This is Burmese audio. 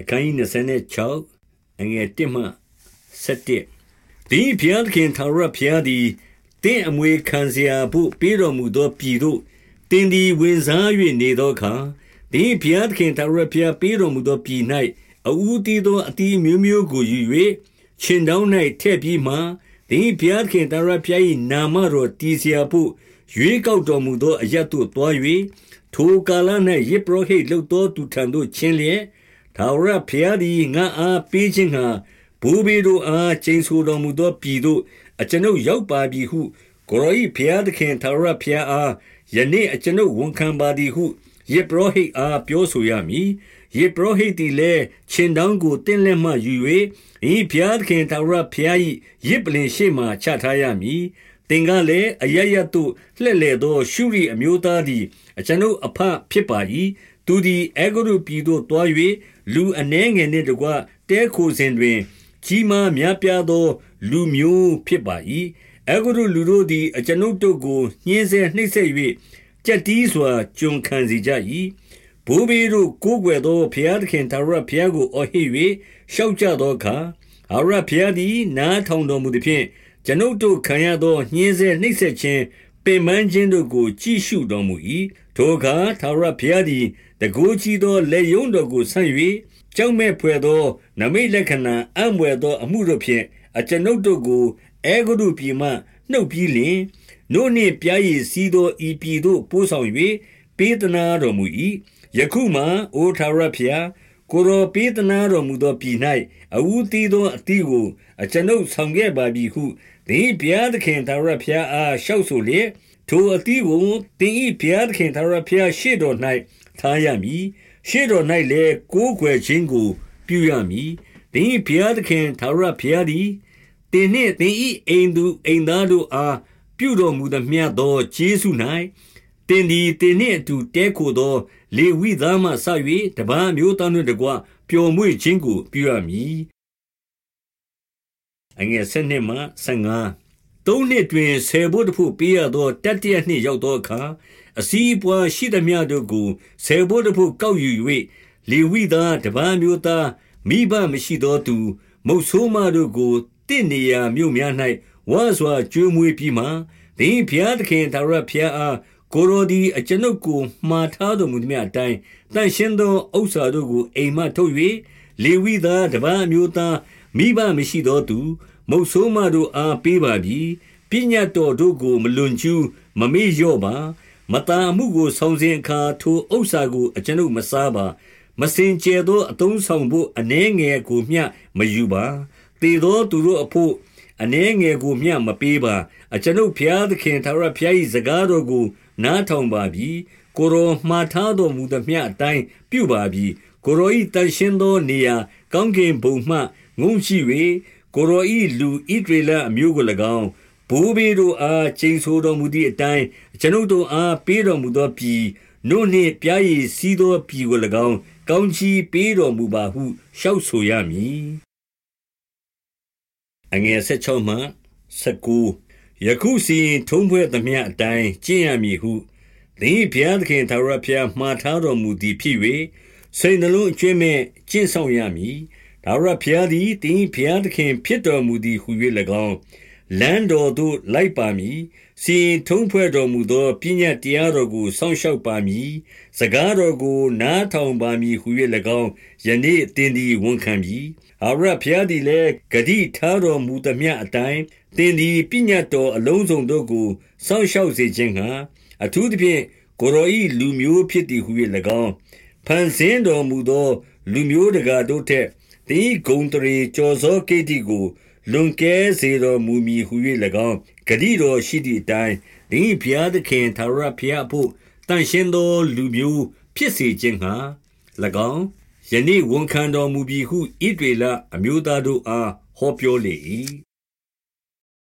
အခန်းကြီး26အငယ်1မှ7ဒီဘုရားသခင်ထာဝရဘုရားသည်တင်းအမွေခံเสียဖို့ပေးတော်မူသောပြည်သို့တင်းသည်ဝင်စား၍နေသောအခါဒီဘုရားသခင်ထာဝရဘုရားပေးတော်မူသောပြည်၌အူတီသောအတီမျိုးမျိုးကိုယူ၍ရှင်တောင်း၌ထည့်ပြီးမှဒီဘုရားသခင်ထာဝရဘုရား၏နာမတော်တည်เสียဖို့ရွေးကောက်တော်မူသောအရတ်သို့တွား၍ထိုကာလ၌ယေဘရဟိတ်လှုပ်သောသူထံသို့ချင်းလျက် ထာဝရဘုရားသည်ငါအားပေးခြင်းငှါဘိုးဘေးတို့အားကျိန်ဆိုတော်မူသောပြည်သို့အကျွန်ုပ်ရောက်ပါပြီဟုကိုယ်တော်၏ဘုရားသခင်ထာဝရဘုရားအားယနေ့အကျွန်ုပ်ဝန်ခံပါသည်ဟုယေဘရဟိတ်အားပြောဆိုရမည်ယေဘရဟိတ်သည်လည်းရှင်တောင်းကိုတင်းလက်မှယူ၍ဤဘုရားသခင်ထာဝရဘုရား၏ရစ်ပလင်ရှိမှချထားရမည်သင်ကလည်းအရရတ်တို့လှဲ့လေသော ရှုရီအမျိုးသားသည်အကျွန်ုပ်အဖဖြစ်ပါ၏ သူသည်အေဂရုပြည်သို့တွား၍လူအနှဲငယ်နှင့်တကွတဲခိုစဉ်တွင် ကြီးမားများပြားသော လူမျိုးဖြစ်ပါ၏အေဂရုလူတို့သည် အကျွန်ုပ်တို့ကို ညှင်းဆဲနှိပ်စက်၍ကြက်တီးစွာ ကျွန်ခံစေကြ၏ဘိုးဘေးတို့ ကိုးကွယ်သော ဘုရားသခင်သာရဘုရားကို အော်ဟစ်၍ရှောက်ကြသောအခါအရဘုရားသည် နားထောင်တော်မူသည်ဖြင့်ကျွန်ုပ်တို့ခံရသော ညှင်းဆဲနှိပ်စက်ခြင်း ပင်ပန်းခြင်းတို့ကို ကြည့်ရှုတော်မူ၏ထိုအခါသာရဘုရားသည်တကိုးကြီးသောလက်ယုံတော်ကိုဆန့်၍ကြောက်မဲ့ဖွယ်သော နမိတ်လက္ခဏာအံ့ဖွယ်သော အမှုတို့ဖြင့်အကျွန်ုပ်တို့ကိုအေဂုရုပြည်မှနှုတ်ပြီးလျှင်နို့နှင့်ပြားရည်စီးသောဤပြည်သို့ပို့ဆောင်၍ပေးသနာတော်မူ၏ယခုမှအိုထာဝရဘုရား ကိုရောပေးသနာတော်မူသောပြည်၌အဝူသီးသောအသီးကို အကျွန်ုပ်ဆောင်ခဲ့ပါပြီဟုသင်ဘုရားသခင်သာရဘုရားအားလျှောက်ဆိုလျက်ထိုအသီးကိုသင်၏ဘုရားသခင်သာရဘုရားရှေ့တော်၌ထားရမည်ရှေ့တော်၌လည်းကိုးကွယ်ခြင်းကို ပြုရမည်သင်၏ဘုရားသခင်သာရဘုရားသည်တင်နှင့်သင်၏အိမ်သူအိမ်သားတို့အားပြုတော်မူသည်မြတ်သောကျေးဇူး၌ တင်သည်တင်နှင့်အတူတဲခိုသော လေဝိသားမှဆ၍တပန်းမျိုးသားတို့တကွ ပျော်မွေ့ခြင်းကို ပြုရမည်အငယ်၁၂မှ15သုံးနှစ်တွင် ဆယ်ဘို့တဖို့ပေးရသော တတ္တရနှစ်ရောက်သောအခါ အစည်းအပွားရှိသမျှတို့ကို ဆယ်ဘို့တဖို့ ကောက်ယူ၍လေဝိသားတပန်းမျိုးသား မိဘမရှိသောသူ မုတ်ဆိုးမတို့ကိုတင့်နေရာမြို့များ၌ဝါစွာကျွေးမွေးပြီးမှသင်ဖျားသခင်သာရဖျားအား ကိုရိုဒီအကျွန်ုပ်ကိုမှားထားတော်မူသည်များအတိုင်းတန်ရှင်းသောဥစ္စာတို့ကိုအိမ်မှထုတ်၍လေဝိသားတပန်းမျိုးသားမိဘမရှိသောသူ မုတ်ဆိုးမတို့အားပေးပါပြီပညာတော်တို့ကိုမလွန်ကျူးမမေ့လျော့ပါမတန်မှုကိုဆောင်စဉ်အခါထိုဥစ္စာကိုအကျွန်ုပ်မစားပါမစင်ကြဲသောအတုံးဆောင်ဖို့အနှဲငယ်ကိုမျှမယူပါတေသောသူတို့အဖို့ အနှဲငယ်ကိုမျှမပေးပါ အကျွန်ုပ်ဖျားသခင်သာရဖျား၏စကားတော်ကို နားထောင်ပါပြီ ကိုရောမှားထားတော်မူသည်မျှအတိုင်း ပြုပါပြီ ကိုရော၏တန်ရှင်းသောနေရာ ကောင်းကင်ဘုံမှ ငုံရှိ၍ကိုရောဤလူဣဒရေလအမျိုးကို၎င်း ဘိုးဘေးတို့အား ကျိန်ဆိုတော်မူသည့်အတိုင်းကျွန်ုပ်တို့အား ပေးတော်မူသောပြည် နို့နှင့်ပြားရည်စီးသော ပြည်ကို၎င်း ကောင်းချီးပေးတော်မူပါဟု လျှောက်ဆိုရမည် အငယ်16မှ19ယခုစီရင်ထုံးဖွဲ့သမျှအတိုင်းကျင့်ရမည်ဟုသင်ဘုရားသခင်သာရဘုရားမှားထားတော်မူသည်ဖြစ်၍စိတ်နှလုံးအကျွင့်မဲ့ကျင့်ဆောင်ရမည်ဒါဝရဘုရားသည်တင်းဘုရားသခင်ဖြစ်တော်မူသည်ဟု၍၎င်းလမ်းတော်သို့လိုက်ပါမည် စီရင်ထုံးဖွဲ့တော်မူသော ပညာတရားတော်ကို စောင့်ရှောက်ပါမည် စကားတော်ကို နားထောင်ပါမည်ဟု၍၎င်း ယနေ့တင်းသည် ဝန်ခံပြီးအာရဘုရားသည်လည်း ဂတိထားတော်မူသမျှအတိုင်းတင်းသည် ပညာတော်အလုံးစုံတို့ကို စောင့်ရှောက်စေခြင်းဟာအထူးသဖြင့် ကိုရောဤလူမျိုးဖြစ်သည်ဟု၍၎င်း ဖန်ဆင်းတော်မူသော လူမျိုးတကာတို့ထက် တင်းဂုံတရေကြော်စောကိတိကို လွန်ကဲစေတော်မူမည်ဟု၍၎င်းဂတိတော်ရှိသည့်အတိုင်းသင်ဘုရားသခင်သာရဘုရားဖို့တန်ရှင်းသောလူမျိုးဖြစ်စေခြင်းဟာ၎င်းယနေ့ဝန်ခံတော်မူပြီးဟုဣဒေလအမျိုးသားတို့အားဟောပြောလေ၏